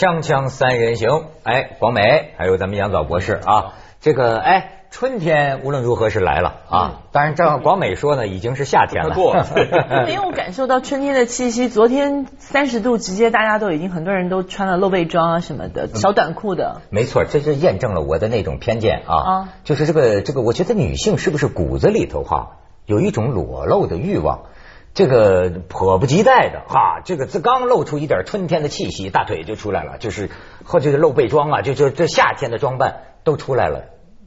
锵锵三人行，哎，广美还有咱们杨早博士啊，这个哎，春天无论如何是来了啊。当然，照广美说呢，已经是夏天了。过 没有感受到春天的气息。昨天三十度，直接大家都已经很多人都穿了露背装啊什么的，小短裤的。没错，这就验证了我的那种偏见啊，啊就是这个这个，我觉得女性是不是骨子里头哈有一种裸露的欲望，这个迫不及待的哈，这个这刚露出一点春天的气息，大腿就出来了，就是或者是露背装啊，就就这夏天的装扮都出来了。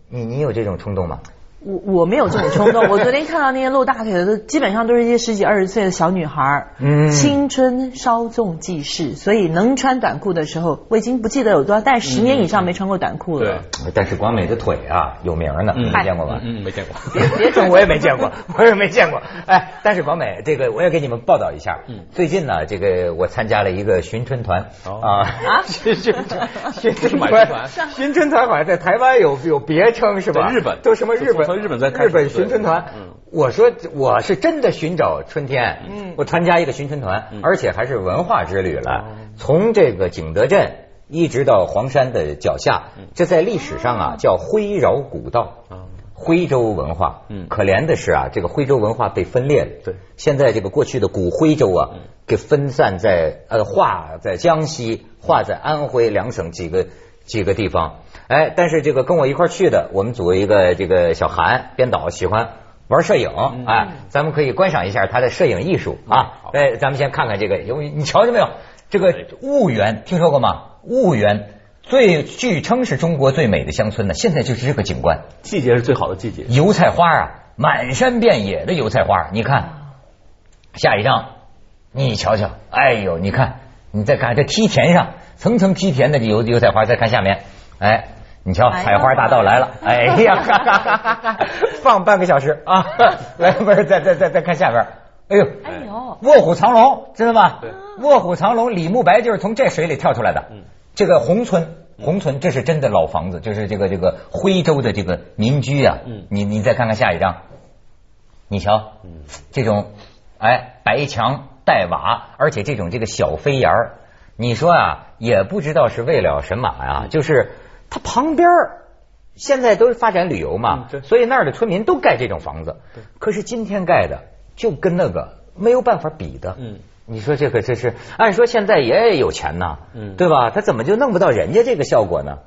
你你有这种冲动吗？我我没有这种冲动。我昨天看到那些露大腿的，都基本上都是一些十几二十岁的小女孩，嗯青春稍纵即逝，所以能穿短裤的时候，我已经不记得有多少，但是十年以上没穿过短裤了对了。，但是广美的腿啊有名呢，你没见过吧？嗯，没见过。别别 我也没见过，我也没见过。哎，但是广美，这个我也给你们报道一下。嗯最近呢，这个我参加了一个寻春团哦啊啊寻寻 寻春团寻春团好像在台湾有有别称是吧？日本都什么日本从日本在开始日本寻春团嗯。我说我是真的寻找春天，嗯我参加一个寻春团，嗯而且还是文化之旅了哦，从这个景德镇。一直到黄山的脚下，这在历史上啊叫徽饶古道。啊，徽州文化，嗯可怜的是啊，这个徽州文化被分裂了。对，现在这个过去的古徽州啊，嗯给分散在呃划在江西、划在安徽两省几个几个地方。哎，但是这个跟我一块儿去的，我们组一个这个小韩编导，喜欢玩摄影，哎，咱们可以观赏一下他的摄影艺术啊。哎，咱们先看看这个，有你瞧见没有？这个婺源听说过吗？婺源最据称是中国最美的乡村呢，现在就是这个景观。季节是最好的季节。油菜花啊，满山遍野的油菜花，你看，下一张，你瞧瞧，哎呦，你看，你再看这梯田上层层梯田的油油菜花，再看下面，哎，你瞧，采花大道来了，哎呀，哈哈哈哈哈放半个小时啊，来，不是，再再再再看下边，哎呦，哎呦，卧虎藏龙，知道吗？卧虎藏龙，李慕白就是从这水里跳出来的。嗯。这个宏村，宏村这是真的老房子，就是这个这个徽州的这个民居啊。嗯。你你再看看下一张，你瞧，嗯。这种哎白墙带瓦，而且这种这个小飞檐儿，你说啊，也不知道是为了什么嗯呀、就是它旁边儿现在都是发展旅游嘛嗯，所以那儿的村民都盖这种房子。可是今天盖的就跟那个没有办法比的。嗯，你说这个这是按说现在也有钱呐，嗯对吧？他怎么就弄不到人家这个效果呢？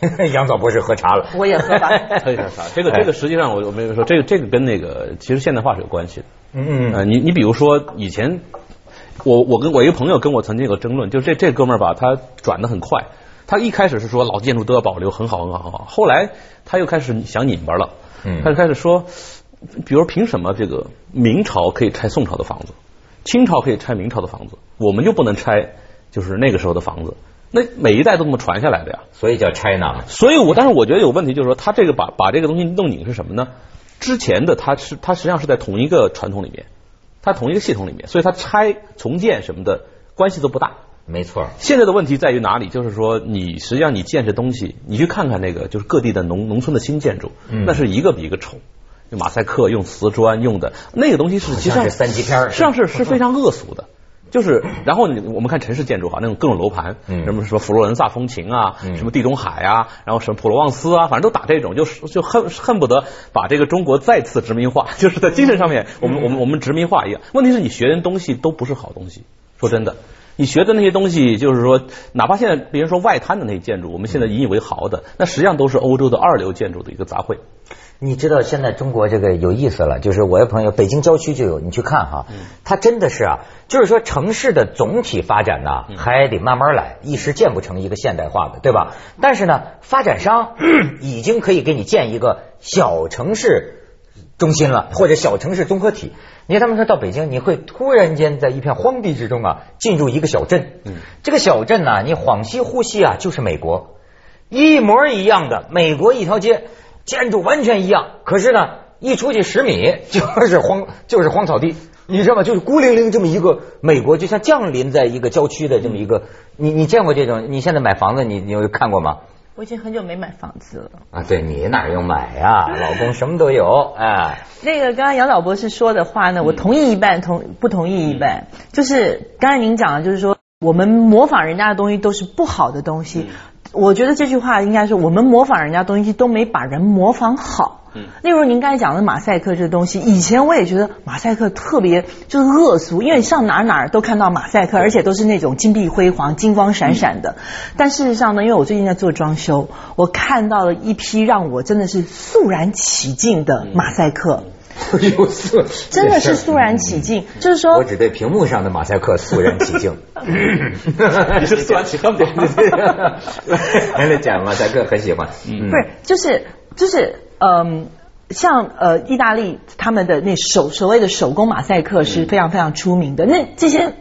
杨早博士喝茶了，我也喝吧。可以啥啥。这个这个实际上我我没有说，这个这个跟那个其实现代化是有关系的。嗯呃，你你比如说以前，我我跟我一个朋友跟我曾经有个争论，就这这哥们儿吧，他转的很快。他一开始是说老建筑都要保留，很好很好很好。后来他又开始想拧巴了，嗯他就开始说，比如凭什么这个明朝可以拆宋朝的房子，清朝可以拆明朝的房子，我们就不能拆就是那个时候的房子？那每一代都这么传下来的呀。所以叫 China 嘛。所以我，但是我觉得有问题，就是说他这个把把这个东西弄拧是什么呢？之前的他是他实际上是在同一个传统里面，他同一个系统里面，所以他拆重建什么的关系都不大。没错，现在的问题在于哪里？就是说，你实际上你建这东西，你去看看那个就是各地的农农村的新建筑，嗯那是一个比一个丑。用马赛克、用瓷砖用的那个东西是，其实上是三级片实际上是是非常恶俗的。就是，然后你我们看城市建筑哈，那种各种楼盘，嗯什么什么佛罗伦萨风情啊，嗯什么地中海啊，然后什么普罗旺斯啊，反正都打这种，就是就恨恨不得把这个中国再次殖民化，就是在精神上面，我们我们我们殖民化一样。问题是你学的东西都不是好东西，说真的。你学的那些东西，就是说，哪怕现在别人说外滩的那些建筑，我们现在引以为豪的，那实际上都是欧洲的二流建筑的一个杂烩。你知道现在中国这个有意思了，就是我的朋友北京郊区就有，你去看哈，它真的是啊，就是说城市的总体发展呐，还得慢慢来，一时建不成一个现代化的，对吧？但是呢，发展商 已经可以给你建一个小城市中心了，或者小城市综合体。你看他们说到北京，你会突然间在一片荒地之中啊，进入一个小镇。嗯这个小镇呢，你恍兮惚兮啊，就是美国。一模一样的美国一条街，建筑完全一样，可是呢，一出去十米 就是荒，就是荒草地，你知道吗？就是孤零零这么一个美国，就像降临在一个郊区的这么一个，你你见过这种？你现在买房子，你你有看过吗？我已经很久没买房子了。啊，对你哪用买呀？老公什么都有，哎，那个刚刚杨老博士说的话呢，我同意一半，同不同意一半。就是刚才您讲的，就是说我们模仿人家的东西都是不好的东西。我觉得这句话应该是我们模仿人家东西都没把人模仿好。嗯，例如您刚才讲的马赛克这个东西，以前我也觉得马赛克特别就是恶俗，因为上哪哪都看到马赛克，而且都是那种金碧辉煌、金光闪闪的。但事实上呢，因为我最近在做装修，我看到了一批让我真的是肃然起敬的马赛克。有色，真的是肃然起敬，就是说，我只对屏幕上的马赛克肃然起敬。你是肃然起敬吗？原来讲马赛克很喜欢，不是，就是就是嗯，像呃意大利他们的那手所谓的手工马赛克是非常非常出名的，那这些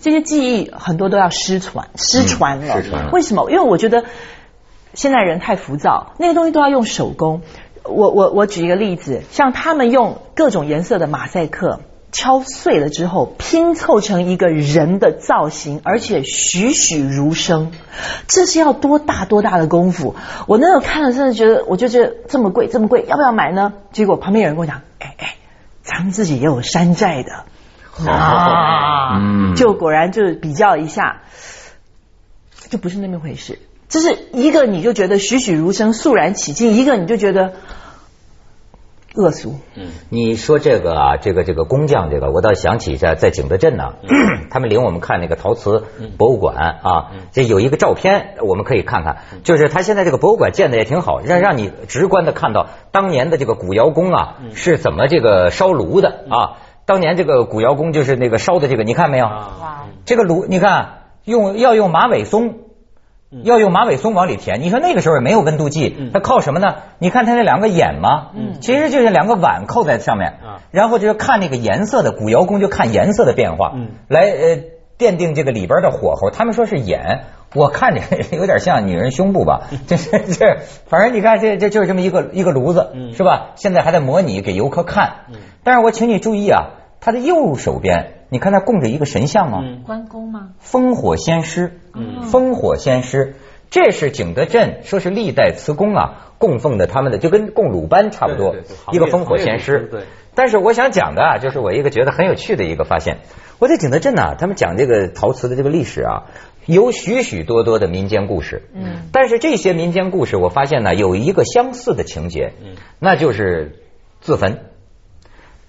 这些技艺很多都要失传失传了，失传了。为什么？因为我觉得现在人太浮躁，那些东西都要用手工。我我我举一个例子，像他们用各种颜色的马赛克敲碎了之后，拼凑成一个人的造型，而且栩栩如生，这是要多大多大的功夫？我那时候看了，真的觉得，我就觉得这么贵，这么贵，要不要买呢？结果旁边有人跟我讲，哎哎，咱们自己也有山寨的啊，嗯，就果然就是比较一下，就不是那么回事。就是一个你就觉得栩栩如生、肃然起敬，一个你就觉得恶俗。嗯，你说这个啊，这个这个工匠，这个我倒想起在在景德镇呢，他们领我们看那个陶瓷博物馆啊，这有一个照片我们可以看看，就是他现在这个博物馆建的也挺好，让让你直观的看到当年的这个古窑工啊是怎么这个烧炉的啊，当年这个古窑工就是那个烧的这个，你看没有？哇，这个炉你看用要用马尾松。要用马尾松往里填，你说那个时候也没有温度计，它靠什么呢？你看它那两个眼嘛，其实就是两个碗扣在上面，然后就是看那个颜色的，古窑工就看颜色的变化，来呃奠定这个里边的火候。他们说是眼，我看着 有点像女人胸部吧，这是这，反正你看这这就是这么一个一个炉子，是吧？现在还在模拟给游客看，但是我请你注意啊，它的右手边。你看那供着一个神像吗？关公吗？烽火仙师，嗯烽火仙师，这是景德镇说是历代瓷工啊供奉的他们的，就跟供鲁班差不多，一个烽火仙师。对。但是我想讲的啊，就是我一个觉得很有趣的一个发现，我在景德镇呢，他们讲这个陶瓷的这个历史啊，有许许多多的民间故事。嗯。但是这些民间故事，我发现呢，有一个相似的情节，嗯，那就是自焚，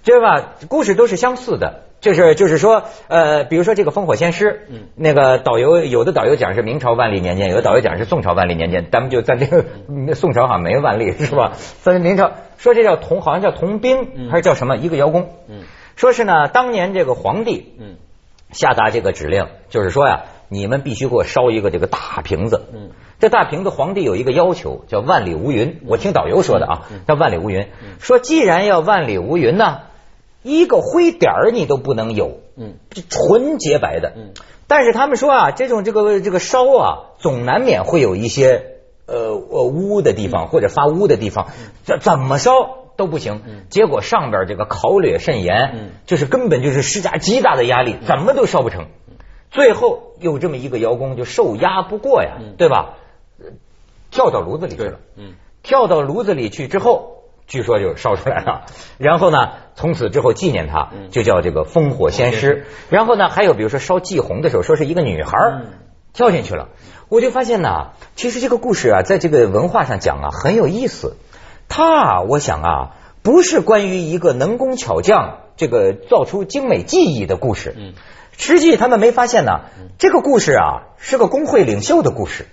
对吧？故事都是相似的。就是就是说，呃，比如说这个烽火仙师，嗯，那个导游有的导游讲是明朝万历年间，有的导游讲是宋朝万历年间，咱们就在这个 宋朝好像没万历是吧？在明朝。说这叫同，好像叫同兵还是叫什么？一个窑工，嗯，说是呢，当年这个皇帝，嗯，下达这个指令，就是说呀，你们必须给我烧一个这个大瓶子，嗯，这大瓶子皇帝有一个要求叫万里无云，我听导游说的啊，叫万里无云，说既然要万里无云呢。一个灰点儿你都不能有，嗯，纯洁白的，嗯，但是他们说啊，这种这个这个烧啊，总难免会有一些呃呃污的地方或者发污的地方，怎怎么烧都不行。结果上边这个考略甚严，嗯，就是根本就是施加极大的压力，怎么都烧不成。最后有这么一个窑工就受压不过呀，对吧？跳到炉子里去了，嗯，跳到炉子里去之后。据说就烧出来了，然后呢，从此之后纪念他，就叫这个烽火仙师。然后呢，还有比如说烧祭红的时候，说是一个女孩跳进去了。我就发现呢，其实这个故事啊，在这个文化上讲啊很有意思。他啊，我想啊，不是关于一个能工巧匠这个造出精美技艺的故事。嗯实际他们没发现呢，这个故事啊是个工会领袖的故事。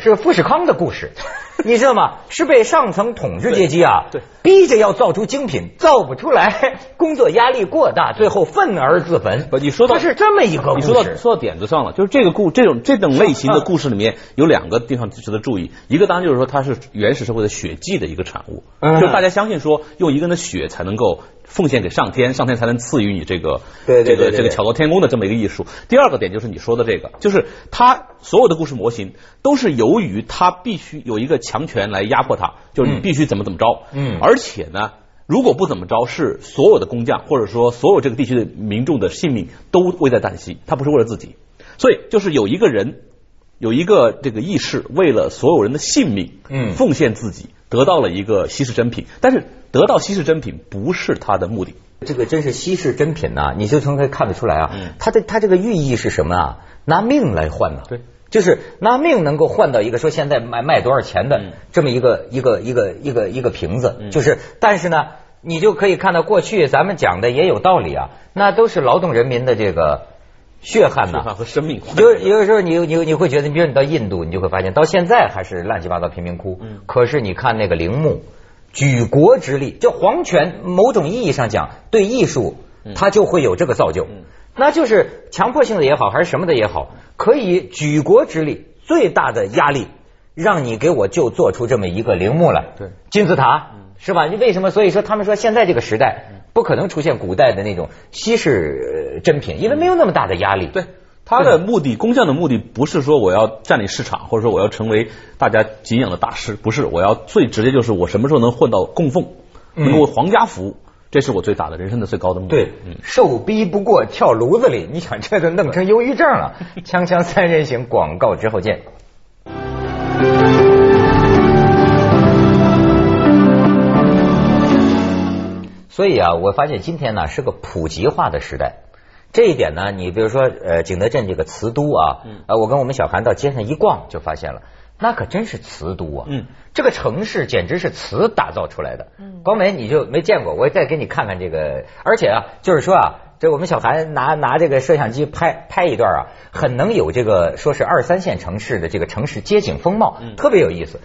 是个富士康的故事，你知道吗？是被上层统治阶级啊，对，逼着要造出精品，造不出来，工作压力过大，最后愤而自焚。不，你说到是这么一个，你说到说到点子上了，就是这个故这种这种类型的故事里面有两个地方值得注意，一个当然就是说它是原始社会的血祭的一个产物，就大家相信说用一个人的血才能够。奉献给上天，上天才能赐予你这个这个这个巧夺天工的这么一个艺术。第二个点就是你说的这个，就是他所有的故事模型都是由于他必须有一个强权来压迫他，就是你必须怎么怎么着。嗯，而且呢，如果不怎么着，是所有的工匠或者说所有这个地区的民众的性命都危在旦夕。他不是为了自己，所以就是有一个人有一个这个义士为了所有人的性命，嗯奉献自己，得到了一个稀世珍品。但是得到稀世珍品不是他的目的。这个真是稀世珍品呐、你就从可以看得出来啊，嗯它的它这个寓意是什么啊？拿命来换呐、对，就是拿命能够换到一个说现在卖卖多少钱的嗯。这么一个一个一个一个一个瓶子，嗯。就是但是呢，你就可以看到过去咱们讲的也有道理啊，那都是劳动人民的这个血汗呐、血汗和生命。就有的时候你你你会觉得，你比如你到印度，你就会发现到现在还是乱七八糟贫民窟。嗯。可是你看那个陵墓，举国之力，就皇权某种意义上讲，对艺术嗯。它就会有这个造就。嗯那就是强迫性的也好，还是什么的也好，可以举国之力最大的压力，让你给我就做出这么一个陵墓来。对金字塔嗯是吧？你为什么？所以说他们说现在这个时代不可能出现古代的那种稀世呃珍品，因为没有那么大的压力。对，他的目的，工匠的目的不是说我要占领市场，或者说我要成为大家敬仰的大师，不是，我要最直接就是我什么时候能混到供奉，嗯能够为皇家服务，这是我最大的人生的最高的目的。对，嗯。受逼不过跳炉子里，你想这都弄成忧郁症了。锵锵三人行，广告之后见。所以啊，我发现今天呢是个普及化的时代。这一点呢，你比如说呃，景德镇这个瓷都啊，嗯呃，我跟我们小韩到街上一逛，就发现了，那可真是瓷都啊。嗯，这个城市简直是瓷打造出来的。嗯，光美你就没见过，我再给你看看这个，而且啊，就是说啊，这我们小韩拿拿这个摄像机拍拍一段啊，很能有这个说是二三线城市的这个城市街景风貌，嗯特别有意思。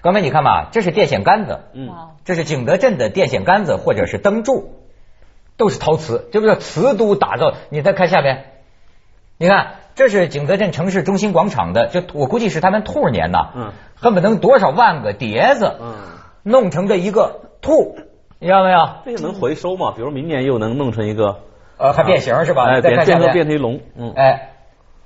光美你看吧，这是电线杆子，嗯这是景德镇的电线杆子或者是灯柱，都是陶瓷，这不叫瓷都打造。你再看下边，你看这是景德镇城市中心广场的，这我估计是他们兔年呐，嗯，恨不得多少万个碟子，嗯，弄成这一个兔，你知道没有？这个能回收吗？比如明年又能弄成一个，呃，还变形是吧？哎，变变成变成一龙，嗯，哎。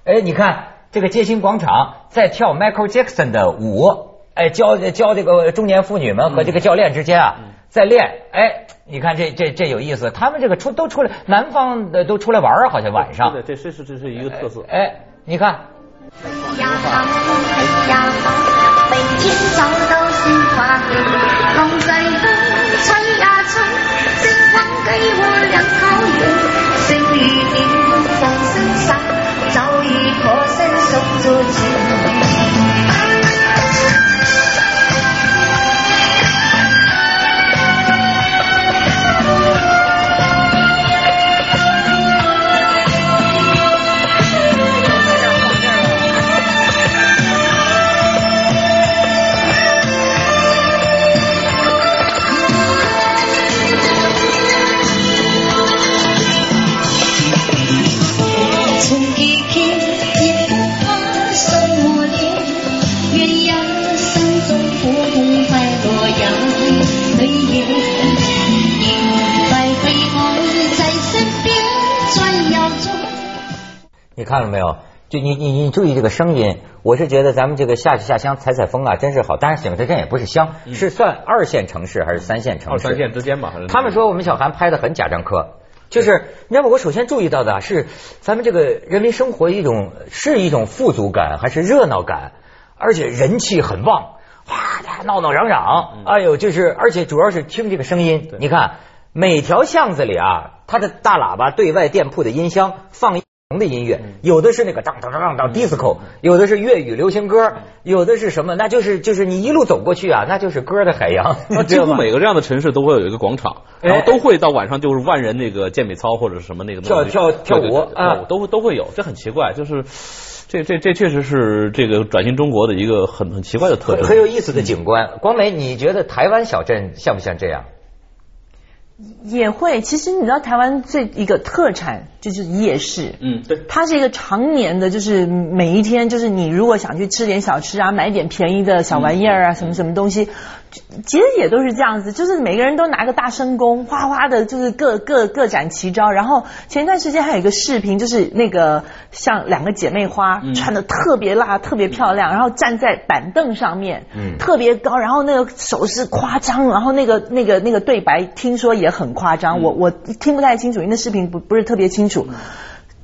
哎，你看这个街心广场在跳 Michael Jackson 的舞，哎，教教这个中年妇女们和这个教练之间啊，在练。哎，你看这这这有意思，他们这个出都出来，南方的都出来玩儿，好像晚上。对这，这是这是一个特色。哎，你看，呀好，嘿呀好，每天早都是花你看了没有？就你你你注意这个声音，我是觉得咱们这个下去下乡采采风啊，真是好。当然，景德镇也不是乡，是算二线城市还是三线城市？二三线之间吧，他们说我们小韩拍的很贾樟柯，就是你知道吗？我首先注意到的啊是咱们这个人民生活一种是一种富足感还是热闹感，而且人气很旺，哇，大家闹闹嚷嚷，哎呦，就是而且主要是听这个声音，你看每条巷子里啊，它的大喇叭对外店铺的音箱放。的音乐，有的是那个当当当当当 disco，有的是粤语流行歌，有的是什么？那就是就是你一路走过去啊，那就是歌的海洋。那几乎每个这样的城市都会有一个广场，哎然后都会到晚上就是万人那个健美操或者是什么那个跳跳跳舞啊都会都会有，这很奇怪，就是这这这确实是这个转型中国的一个很很奇怪的特很征，很有意思的景观。光美，你觉得台湾小镇像不像这样？也会。其实你知道，台湾最一个特产就是夜市。嗯对。它是一个常年的，就是每一天，就是你如果想去吃点小吃啊，买点便宜的小玩意儿啊，什么什么东西，其实也都是这样子，就是每个人都拿个大声公，哗哗的，就是各各各展奇招。然后前一段时间还有一个视频，就是那个像两个姐妹花、嗯穿的特别辣、特别漂亮，然后站在板凳上面，嗯特别高，然后那个手势夸张，然后那个那个那个对白听说也很夸张，嗯我我听不太清楚，因为那视频不不是特别清楚。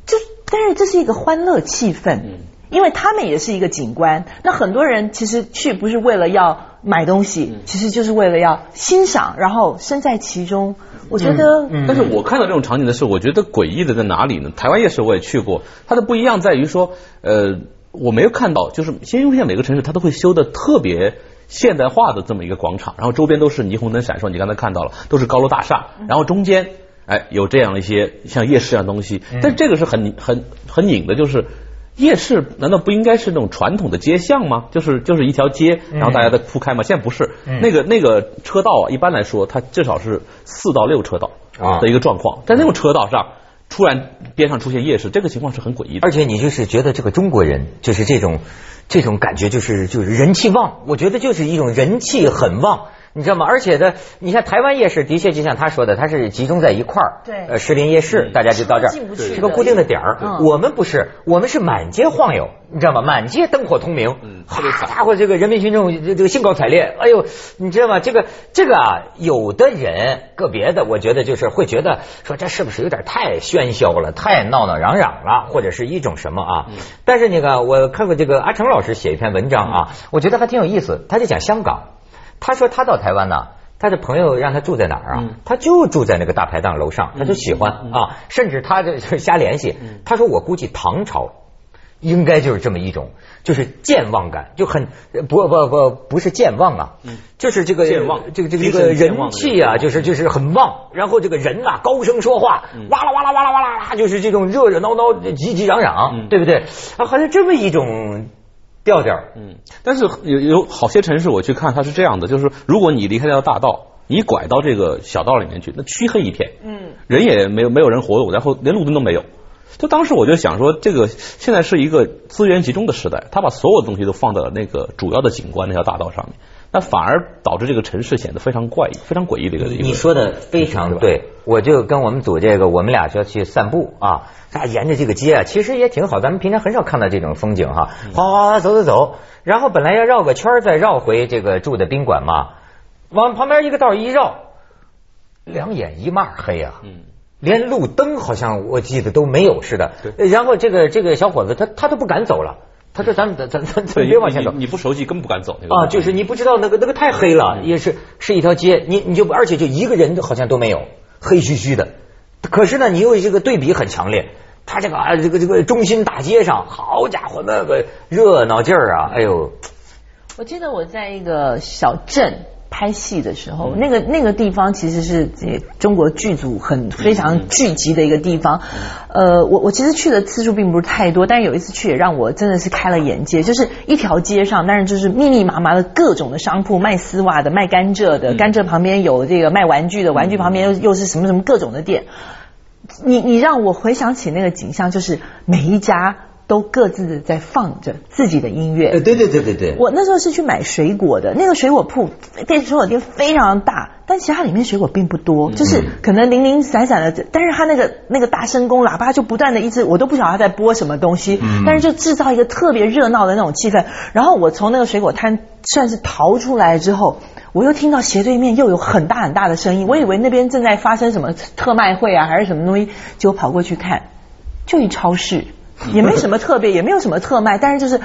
就但是这是一个欢乐气氛，嗯因为他们也是一个景观。那很多人其实去不是为了要买东西，其实就是为了要欣赏，然后身在其中。我觉得，但是我看到这种场景的时候，我觉得诡异的在哪里呢？台湾夜市我也去过，它的不一样在于说，呃，我没有看到，就是现在每个城市它都会修的特别现代化的这么一个广场，然后周边都是霓虹灯闪烁，你刚才看到了，都是高楼大厦，然后中间哎有这样一些像夜市一样东西，但这个是很很很拧的，就是。夜市难道不应该是那种传统的街巷吗？就是就是一条街，然后大家在铺开吗？现在不是，那个那个车道啊，一般来说它至少是四到六车道啊的一个状况，在那种车道上突然边上出现夜市，这个情况是很诡异的。而且你就是觉得这个中国人就是这种这种感觉，就是就是人气旺，我觉得就是一种人气很旺。你知道吗？而且呢，你像台湾夜市，的确就像他说的，它是集中在一块儿。对呃，士林夜市，大家就到这儿，进不去是个固定的点儿。嗯我们不是，我们是满街晃悠，你知道吗？满街灯火通明，嗯好家伙，这个人民群众这这个兴高采烈。哎呦，你知道吗？这个这个啊，有的人个别的，我觉得就是会觉得说这是不是有点太喧嚣了，太闹闹嚷嚷了，或者是一种什么啊？但是那个我看过这个阿成老师写一篇文章啊，我觉得还挺有意思，他就讲香港。他说他到台湾呢，他的朋友让他住在哪儿啊？他就住在那个大排档楼上，他就喜欢啊，甚至他这是瞎联系。他说我估计唐朝应该就是这么一种，就是健忘感，就很不不不不是健忘啊，就是这个健忘这个这个这个人气啊，就是就是很旺，然后这个人啊高声说话，哇啦哇啦哇啦哇啦哇啦，就是这种热热闹闹、急急嚷嚷，对不对？啊，好像这么一种调调。嗯，但是有有好些城市我去看，它是这样的，就是如果你离开这条大道，你拐到这个小道里面去，那黢黑一片，嗯，人也没有没有人活动，然后连路灯都没有。就当时我就想说，这个现在是一个资源集中的时代，他把所有东西都放到了那个主要的景观那条大道上面，那反而导致这个城市显得非常怪异、非常诡异的一个。地方你说的非常对，我就跟我们组这个，我们俩就要去散步啊，啊，沿着这个街啊，其实也挺好，咱们平常很少看到这种风景哈，哗哗哗走走走，然后本来要绕个圈儿再绕回这个住的宾馆嘛，往旁边一个道一绕，两眼一抹黑啊，嗯，连路灯好像我记得都没有似的，然后这个这个小伙子他他都不敢走了，他说咱咱咱咱咱，别往前走你，你不熟悉根本不敢走那个啊，就是你不知道那个那个太黑了，嗯。也是是一条街，你你就而且就一个人好像都没有，黑黢黢的。可是呢，你又这个对比很强烈，他这个啊这个这个中心大街上，好家伙，那个热闹劲儿啊，哎呦，我记得我在一个小镇拍戏的时候，那个那个地方其实是这中国剧组很非常聚集的一个地方。呃，我我其实去的次数并不是太多，但是有一次去也让我真的是开了眼界，就是一条街上，但是就是密密麻麻的各种的商铺，卖丝袜的，卖甘蔗的，甘蔗旁边有这个卖玩具的，玩具旁边又又是什么什么各种的店。你你让我回想起那个景象，就是每一家都各自的在放着自己的音乐。对对对对对，我那时候是去买水果的，那个水果铺店水果店非常大，但其实它里面水果并不多，就是可能零零散散的，但是它那个那个大声公喇叭就不断的一直，我都不晓得它在播什么东西，但是就制造一个特别热闹的那种气氛。然后我从那个水果摊算是逃出来之后。我又听到斜对面又有很大很大的声音，我以为那边正在发生什么特卖会啊，还是什么东西，结果跑过去看，就一超市，也没什么特别，也没有什么特卖，但是就是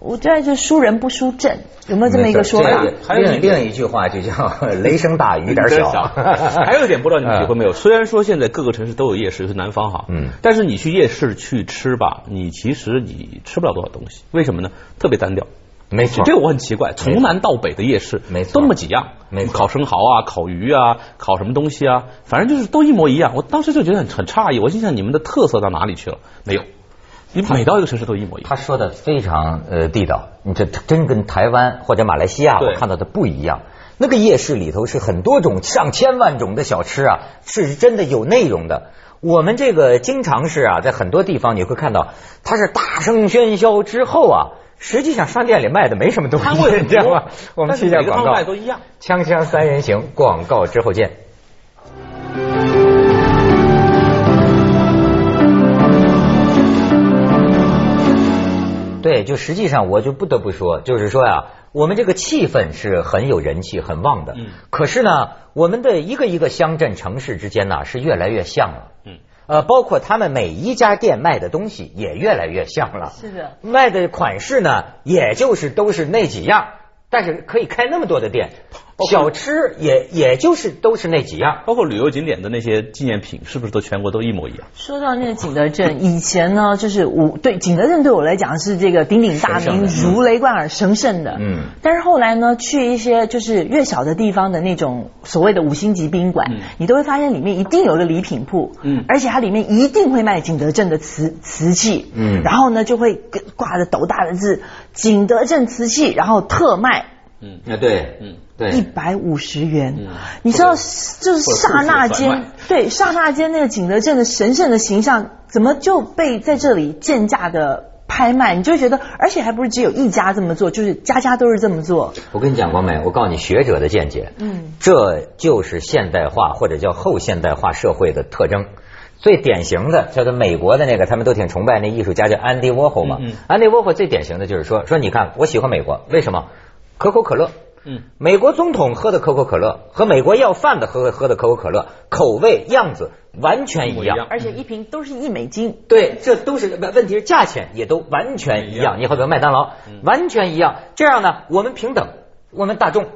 我觉得就输人不输阵，有没有这么一个说法？还有一另另一句话就叫雷声大雨点小。还有一点不知道你们体会没有？虽然说现在各个城市都有夜市，是南方哈，嗯但是你去夜市去吃吧，你其实你吃不了多少东西，为什么呢？特别单调。没错，这个我很奇怪，从南到北的夜市，没错都那么几样，没错烤生蚝啊，烤鱼啊，烤什么东西啊，反正就是都一模一样。我当时就觉得很很诧异，我心想你们的特色到哪里去了？没有，你每到一个城市都一模一样。他说的非常呃地道，你这真跟台湾或者马来西亚我看到的不一样。那个夜市里头是很多种上千万种的小吃啊，是真的有内容的。我们这个经常是啊，在很多地方你会看到，它是大声喧嚣之后啊，实际上商店里卖的没什么东西，你知道吗？我们去一下广告，卖都一样。锵锵三人行，广告之后见。对，就实际上我就不得不说，就是说呀、我们这个气氛是很有人气、很旺的。嗯可是呢，我们的一个一个乡镇城市之间呢是越来越像了。嗯。呃，包括他们每一家店卖的东西也越来越像了。是的卖的款式呢，也就是都是那几样，但是可以开那么多的店，小吃也也就是都是那几样。包括旅游景点的那些纪念品，是不是都全国都一模一样？说到那个景德镇，以前呢，就是我对景德镇对我来讲是这个鼎鼎大名、如雷贯耳、神圣的。嗯但是后来呢，去一些就是越小的地方的那种所谓的五星级宾馆，嗯你都会发现里面一定有个礼品铺，嗯而且它里面一定会卖景德镇的瓷瓷器，嗯然后呢就会挂着斗大的字“景德镇瓷器”，然后特卖。嗯，哎，对，嗯，对，一百五十元，嗯你知道，就是刹那间，对刹那间那个景德镇的神圣的形象，怎么就被在这里贱价的拍卖？你就觉得，而且还不是只有一家这么做，就是家家都是这么做。我跟你讲过没？我告诉你学者的见解，嗯，这就是现代化或者叫后现代化社会的特征。最典型的叫做美国的那个，他们都挺崇拜那艺术家叫安迪沃霍嘛。安迪沃霍最典型的就是说说，你看我喜欢美国，为什么？可口可乐。嗯，美国总统喝的可口可乐和美国要饭的喝喝的可口可乐口味样子完全一样。而且一瓶都是一美金。对，这都是问问题是价钱也都完全一样。你好比麦当劳，完全一样。这样呢，我们平等，我们大众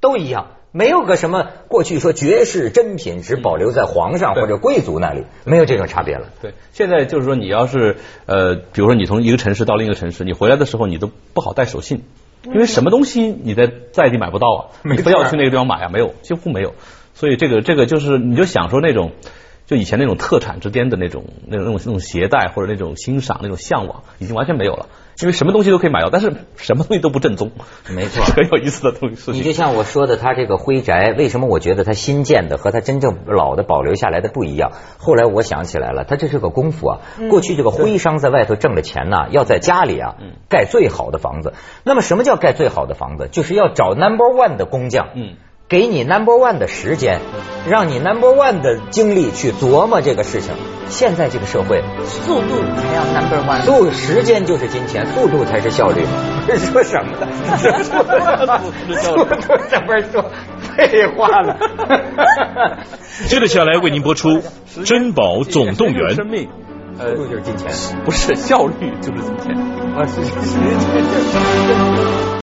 都一样，没有个什么过去说绝世珍品只保留在皇上或者贵族那里，没有这种差别了。对，现在就是说，你要是呃，比如说你从一个城市到另一个城市，你回来的时候你都不好带手信，因为什么东西你在在地买不到啊，你非要去那个地方买啊，没有，几乎没有。所以这个这个就是，你就想说那种。就以前那种特产之间的那种、那种、那种、那种携带或者那种欣赏、那种向往，已经完全没有了。因为什么东西都可以买到，但是什么东西都不正宗，没错 很有意思的东西。你就。像我说的，他这个徽宅，为什么我觉得他新建的和他真正老的保留下来的不一样？后来我想起来了，他这是个功夫啊。过去这个徽商在外头挣了钱呢，要在家里啊嗯盖最好的房子。那么什么叫盖最好的房子？就是要找 number one 的工匠。嗯。给你 number one 的时间，让你 number one 的精力去琢磨这个事情。现在这个社会，速度才要 number one。速时间就是金钱，速度才是效率。这是说什么呢？速度这不是说废话了？接着下来为您播出《珍宝总动员》。生命，呃速，度就是金钱。不是效率就是金钱。啊，是是是。